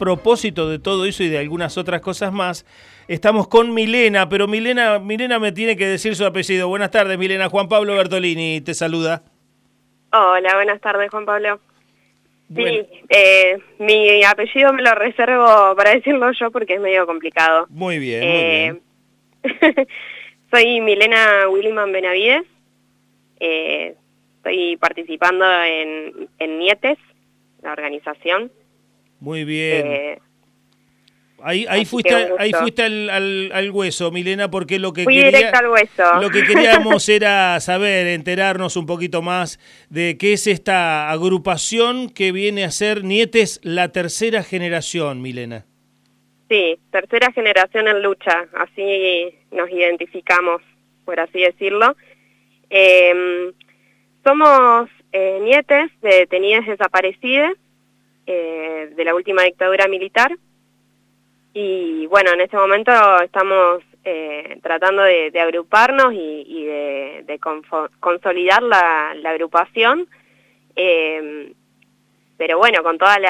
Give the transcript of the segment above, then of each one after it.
propósito de todo eso y de algunas otras cosas más, estamos con Milena, pero Milena, Milena me tiene que decir su apellido. Buenas tardes, Milena. Juan Pablo Bertolini te saluda. Hola, buenas tardes, Juan Pablo. Sí, eh, mi apellido me lo reservo para decirlo yo porque es medio complicado. Muy bien, muy bien. soy Milena Williman Benavides. Eh, estoy participando en, en Nietes, la organización. Muy bien. Eh, ahí, ahí fuiste, ahí fuiste al, al, hueso, Milena, porque lo que, quería, al hueso. lo que queríamos era saber, enterarnos un poquito más de qué es esta agrupación que viene a ser Nietes la tercera generación, Milena. Sí, tercera generación en lucha, así nos identificamos, por así decirlo. Eh, somos eh, nietes de detenidas desaparecidas eh, de la última dictadura militar. Y bueno, en este momento estamos eh, tratando de, agruparnos y, de, consolidar la, agrupación, eh, pero bueno, con todas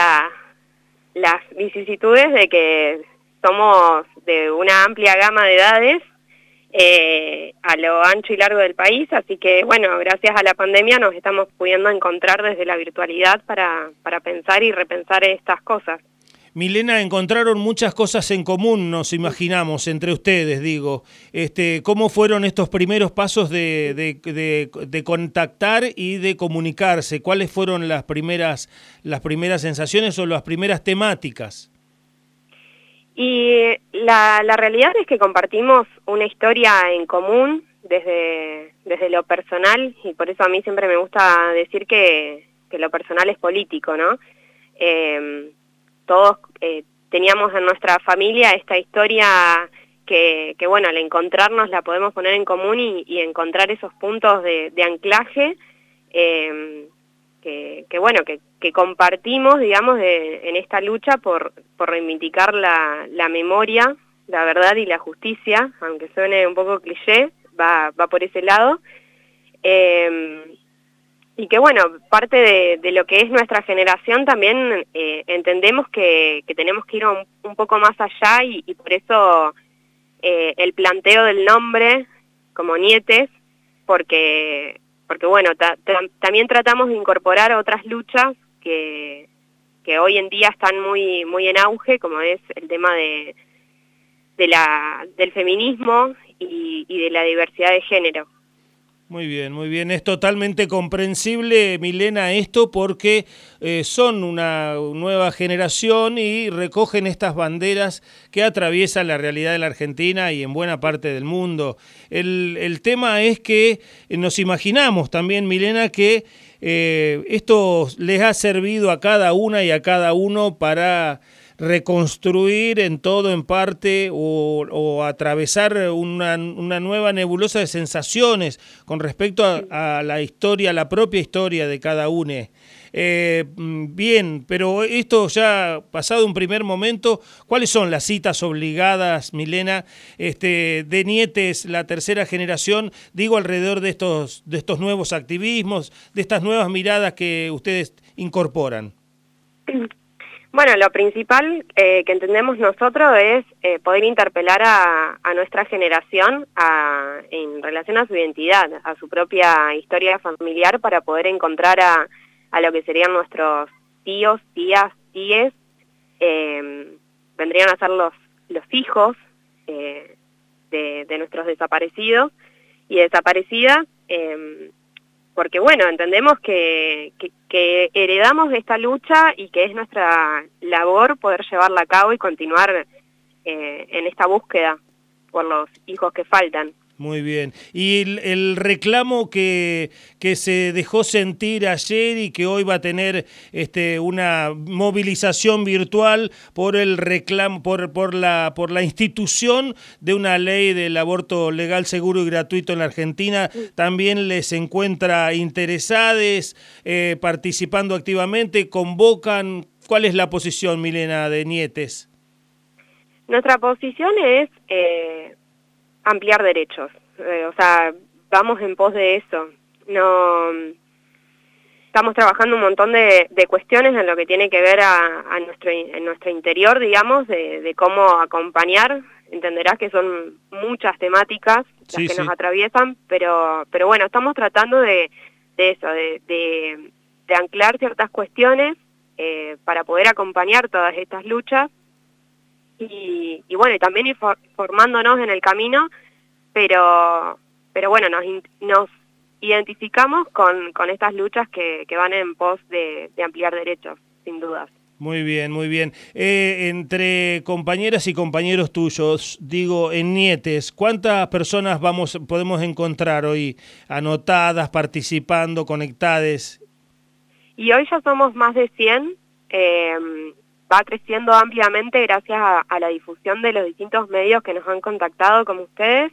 las vicisitudes de que somos de una amplia gama de edades eh, a lo ancho y largo del país, así que bueno, gracias a la pandemia nos estamos pudiendo encontrar desde la virtualidad para, para pensar y repensar estas cosas. Milena, encontraron muchas cosas en común, nos imaginamos, entre ustedes, digo. Este, ¿Cómo fueron estos primeros pasos de, de, de, contactar y de comunicarse? ¿Cuáles fueron las primeras, las primeras sensaciones o las primeras temáticas? Y la, la realidad es que compartimos una historia en común desde, desde lo personal, y por eso a mí siempre me gusta decir que, que lo personal es político, ¿no? Eh, todos eh, teníamos en nuestra familia esta historia que, que, bueno, al encontrarnos la podemos poner en común y, y encontrar esos puntos de, de anclaje eh, que, que, bueno, que, que compartimos, digamos, en esta lucha por, por reivindicar la, la memoria, la verdad y la justicia, aunque suene un poco cliché, va, va por ese lado. Eh, y que bueno, parte de, de, lo que es nuestra generación también eh, entendemos que, que, tenemos que ir un, un poco más allá y, y por eso eh, el planteo del nombre como nietes, porque, porque bueno, ta, ta, también tratamos de incorporar otras luchas que, que hoy en día están muy, muy en auge, como es el tema de, de la, del feminismo y, y de la diversidad de género. Muy bien, muy bien. Es totalmente comprensible, Milena, esto porque eh, son una nueva generación y recogen estas banderas que atraviesan la realidad de la Argentina y en buena parte del mundo. El, el tema es que nos imaginamos también, Milena, que eh, esto les ha servido a cada una y a cada uno para reconstruir en todo, en parte, o, atravesar una, una, nueva nebulosa de sensaciones con respecto a, la historia, la propia historia de cada uno. Eh, bien, pero esto ya pasado un primer momento, ¿cuáles son las citas obligadas, Milena, este, de Nietes, la tercera generación, digo alrededor de estos, de estos nuevos activismos, de estas nuevas miradas que ustedes incorporan? Bueno, lo principal eh, que entendemos nosotros es eh, poder interpelar a, nuestra generación a, en relación a su identidad, a su propia historia familiar para poder encontrar a, a lo que serían nuestros tíos, tías, tíes, eh, vendrían a ser los, los hijos eh, de, de, nuestros desaparecidos y desaparecidas, eh, porque bueno, entendemos que, que, que, heredamos esta lucha y que es nuestra labor poder llevarla a cabo y continuar eh, en esta búsqueda por los hijos que faltan. Muy bien. Y el, reclamo que, que se dejó sentir ayer y que hoy va a tener este, una movilización virtual por el reclamo, por, por, la, por la institución de una ley del aborto legal, seguro y gratuito en la Argentina, también les encuentra interesados, eh, participando activamente, convocan. ¿Cuál es la posición, Milena, de Nietes? Nuestra posición es... Eh ampliar derechos. Eh, o sea, vamos en pos de eso. No estamos trabajando un montón de, cuestiones en lo que tiene que ver a, nuestro, en nuestro interior, digamos, de, cómo acompañar. Entenderás que son muchas temáticas las que nos atraviesan, pero, pero bueno, estamos tratando de, eso, de, anclar ciertas cuestiones eh, para poder acompañar todas estas luchas y, bueno, y también ir formándonos en el camino, pero, pero bueno, nos, nos identificamos con, con estas luchas que, que van en pos de, ampliar derechos, sin dudas. Muy bien, muy bien. Eh, entre compañeras y compañeros tuyos, digo, en Nietes, ¿cuántas personas vamos podemos encontrar hoy anotadas, participando, conectadas? Y hoy ya somos más de 100. Eh, va creciendo ampliamente gracias a, la difusión de los distintos medios que nos han contactado como ustedes.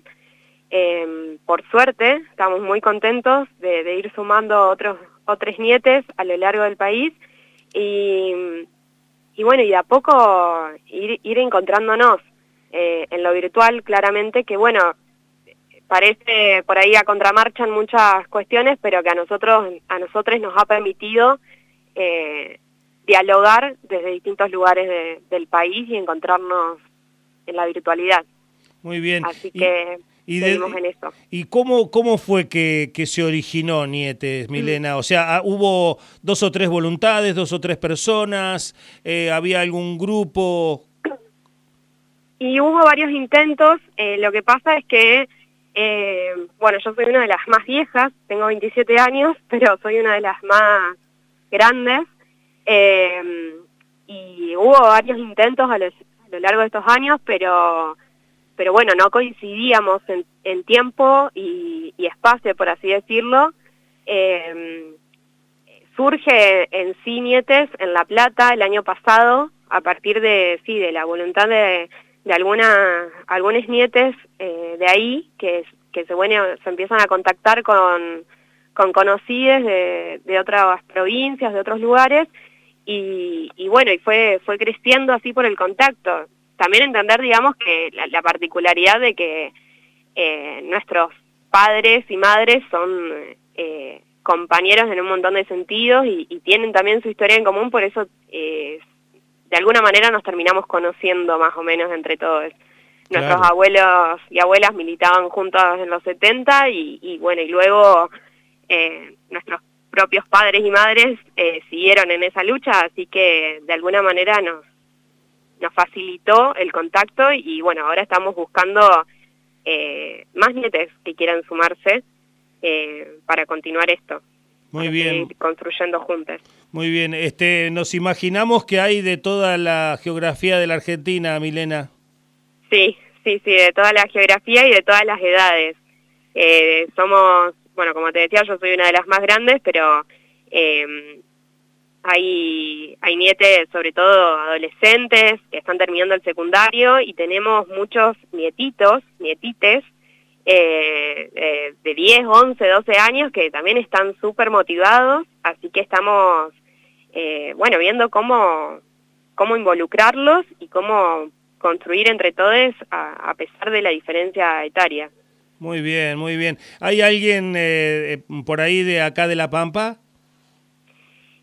Em, por suerte, estamos muy contentos de, ir sumando otros, otros nietes a lo largo del país y, bueno, y de a poco ir, encontrándonos eh, en lo virtual claramente que bueno, parece por ahí a contramarcha en muchas cuestiones, pero que a nosotros, a nosotros nos ha permitido eh, dialogar desde distintos lugares del país y encontrarnos en la virtualidad. Muy bien. Así que y seguimos en eso. ¿Y cómo, cómo fue que, que se originó Nietes, Milena? O sea, ah, ¿hubo dos o tres voluntades, dos o tres personas? Eh, ¿Había algún grupo? Y hubo varios intentos. Eh, lo que pasa es que, eh, bueno, yo soy una de las más viejas, tengo 27 años, pero soy una de las más grandes. Eh, y hubo varios intentos a, lo largo de estos años, pero, pero bueno, no coincidíamos en, tiempo y, espacio, por así decirlo. Eh, surge en Cinietes, en La Plata, el año pasado, a partir de, sí, de la voluntad de, de alguna, algunos nietes eh, de ahí, que, que se, bueno, se empiezan a contactar con, con conocidos de, de otras provincias, de otros lugares, y, bueno, y fue, fue creciendo así por el contacto. También entender, digamos, que la, particularidad de que eh, nuestros padres y madres son eh, compañeros en un montón de sentidos y, tienen también su historia en común, por eso eh, de alguna manera nos terminamos conociendo más o menos entre todos. Nuestros abuelos y abuelas militaban juntos en los 70 y, y bueno, y luego nuestros propios padres y madres eh, siguieron en esa lucha, así que de alguna manera nos, nos facilitó el contacto y bueno, ahora estamos buscando eh, más nietes que quieran sumarse eh, para continuar esto. Muy bien. construyendo juntos. Muy bien. Este, nos imaginamos que hay de toda la geografía de la Argentina, Milena. Sí, sí, sí, de toda la geografía y de todas las edades. somos bueno, como te decía, yo soy una de las más grandes, pero eh, hay, nietes, sobre todo adolescentes, que están terminando el secundario y tenemos muchos nietitos, nietites, eh, de 10, 11, 12 años que también están súper motivados, así que estamos, eh, bueno, viendo cómo, cómo involucrarlos y cómo construir entre todos a pesar de la diferencia etaria. Muy bien, muy bien. ¿Hay alguien eh, eh, por ahí de acá de La Pampa?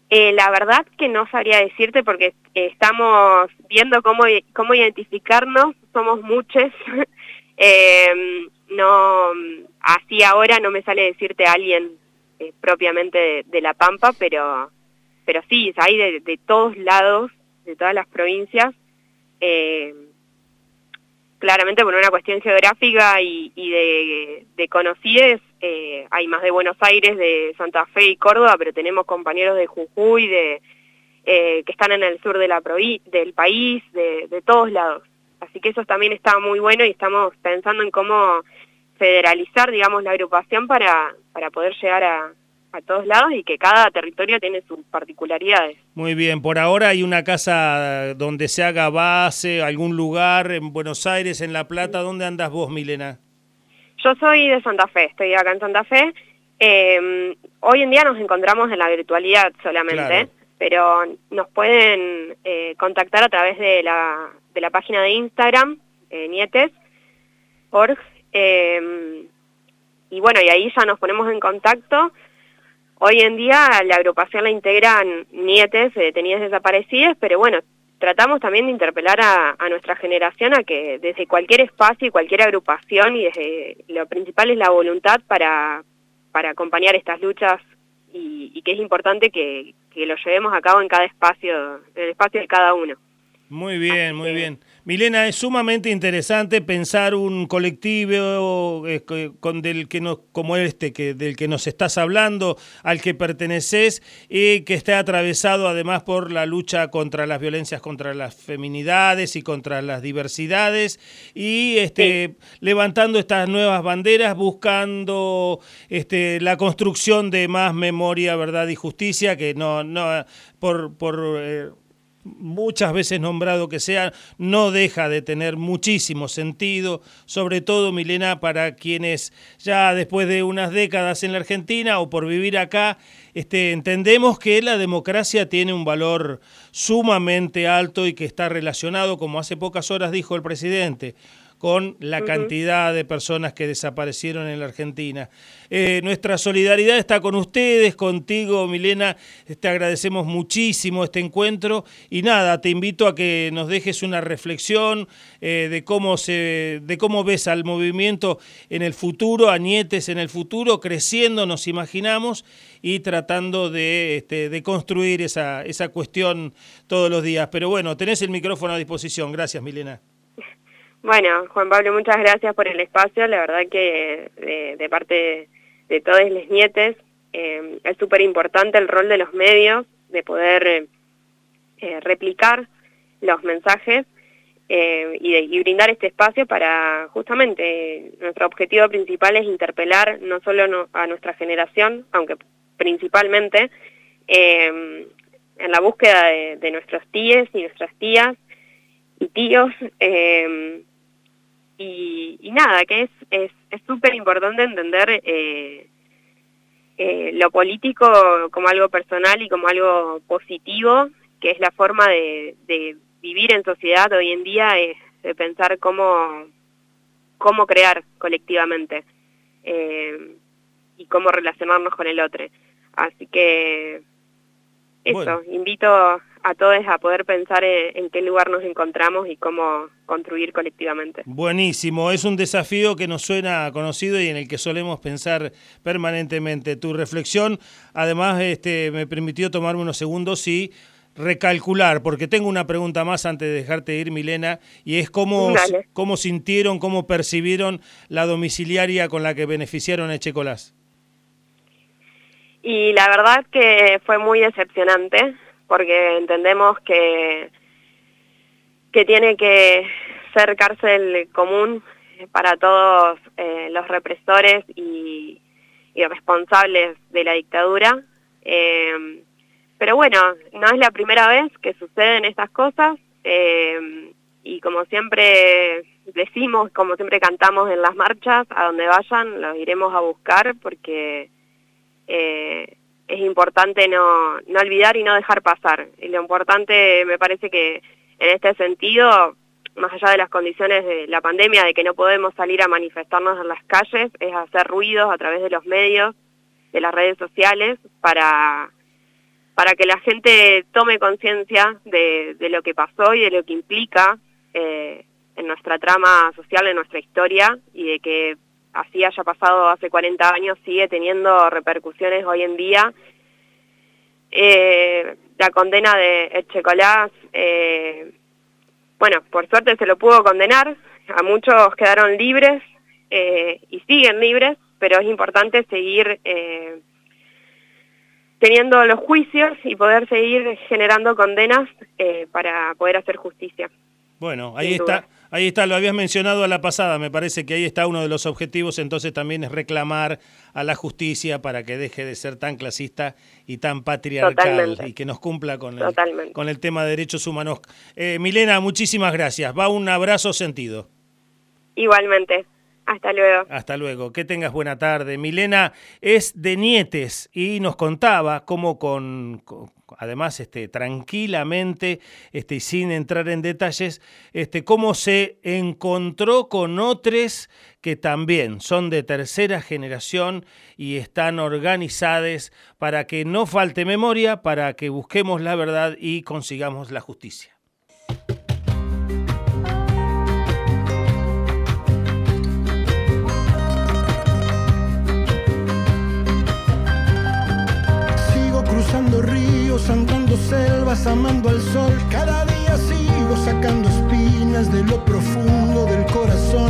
Eh, la verdad que no sabría decirte porque estamos viendo cómo, cómo identificarnos, somos muchos. Em, no, así ahora no me sale decirte alguien propiamente de, La Pampa, pero, pero sí, hay de, de todos lados, de todas las provincias. Claramente por una cuestión geográfica y, de, de eh, hay más de Buenos Aires, de Santa Fe y Córdoba, pero tenemos compañeros de Jujuy, de, eh, que están en el sur de la del país, de, de todos lados. Así que eso también está muy bueno y estamos pensando en cómo federalizar, digamos, la agrupación para, para poder llegar a, a todos lados y que cada territorio tiene sus particularidades. Muy bien, por ahora hay una casa donde se haga base, algún lugar en Buenos Aires, en La Plata, ¿dónde andas vos, Milena? Yo soy de Santa Fe, estoy acá en Santa Fe. Em, hoy en día nos encontramos en la virtualidad solamente, pero nos pueden eh, contactar a través de la, de la página de Instagram, eh, nietes.org, em, y bueno, y ahí ya nos ponemos en contacto Hoy en día la agrupación la integran nietes de detenidas desaparecidas, pero bueno, tratamos también de interpelar a, nuestra generación a que desde cualquier espacio y cualquier agrupación y desde lo principal es la voluntad para, para acompañar estas luchas y, que es importante que, que, lo llevemos a cabo en cada espacio, en el espacio de cada uno. Muy bien, muy bien. Milena, es sumamente interesante pensar un colectivo eh, con del que nos, como este, que, del que nos estás hablando, al que perteneces y que esté atravesado además por la lucha contra las violencias contra las feminidades y contra las diversidades y este, levantando estas nuevas banderas, buscando este, la construcción de más memoria, verdad y justicia, que no, no por, por eh, muchas veces nombrado que sea, no deja de tener muchísimo sentido, sobre todo, Milena, para quienes ya después de unas décadas en la Argentina o por vivir acá, este, entendemos que la democracia tiene un valor sumamente alto y que está relacionado, como hace pocas horas dijo el presidente, con la cantidad de personas que desaparecieron en la Argentina. Eh, nuestra solidaridad está con ustedes, contigo, Milena. Te agradecemos muchísimo este encuentro y nada, te invito a que nos dejes una reflexión eh, de cómo se, de cómo ves al movimiento en el futuro, a Nietes en el futuro, creciendo, nos imaginamos y tratando de, este, de construir esa, esa cuestión todos los días. Pero bueno, tenés el micrófono a disposición. Gracias, Milena. Bueno, Juan Pablo, muchas gracias por el espacio. La verdad que de, parte de, todos los nietes eh, es súper importante el rol de los medios, de poder eh, replicar los mensajes eh, y, brindar este espacio para justamente nuestro objetivo principal es interpelar no solo a nuestra generación, aunque principalmente en la búsqueda de, nuestros tíes y nuestras tías y tíos y, nada, que es súper es, importante entender eh, eh, lo político como algo personal y como algo positivo, que es la forma de, vivir en sociedad hoy en día, es de pensar cómo, cómo crear colectivamente eh, y cómo relacionarnos con el otro. Así que eso, invito a todos a poder pensar en, qué lugar nos encontramos y cómo construir colectivamente. Buenísimo, es un desafío que nos suena conocido y en el que solemos pensar permanentemente. Tu reflexión, además, este, me permitió tomarme unos segundos y recalcular, porque tengo una pregunta más antes de dejarte ir, Milena, y es cómo, cómo sintieron, cómo percibieron la domiciliaria con la que beneficiaron a Echecolás. Y la verdad que fue muy decepcionante, porque entendemos que, que tiene que ser cárcel común para todos eh, los represores y, responsables de la dictadura. Eh, pero bueno, no es la primera vez que suceden estas cosas eh, y como siempre decimos, como siempre cantamos en las marchas, a donde vayan los iremos a buscar porque eh, es importante no, no olvidar y no dejar pasar. Y lo importante me parece que en este sentido, más allá de las condiciones de la pandemia, de que no podemos salir a manifestarnos en las calles, es hacer ruidos a través de los medios, de las redes sociales, para, para que la gente tome conciencia de, de, lo que pasó y de lo que implica eh, en nuestra trama social, en nuestra historia, y de que así haya pasado hace 40 años, sigue teniendo repercusiones hoy en día. Eh, la condena de Echecolás, eh, bueno, por suerte se lo pudo condenar, a muchos quedaron libres eh, y siguen libres, pero es importante seguir eh, teniendo los juicios y poder seguir generando condenas para poder hacer justicia. Bueno, ahí está, ahí está, lo habías mencionado a la pasada, me parece que ahí está uno de los objetivos, entonces también es reclamar a la justicia para que deje de ser tan clasista y tan patriarcal y que nos cumpla con el, con el tema de derechos humanos. Eh, Milena, muchísimas gracias, va un abrazo sentido. Igualmente. Hasta luego. Hasta luego. Que tengas buena tarde. Milena es de Nietes y nos contaba cómo con, además este, tranquilamente este, y sin entrar en detalles, este, cómo se encontró con otros que también son de tercera generación y están organizados para que no falte memoria, para que busquemos la verdad y consigamos la justicia. sigo selvas, amando al sol. Cada día sigo sacando espinas de lo profundo del corazón.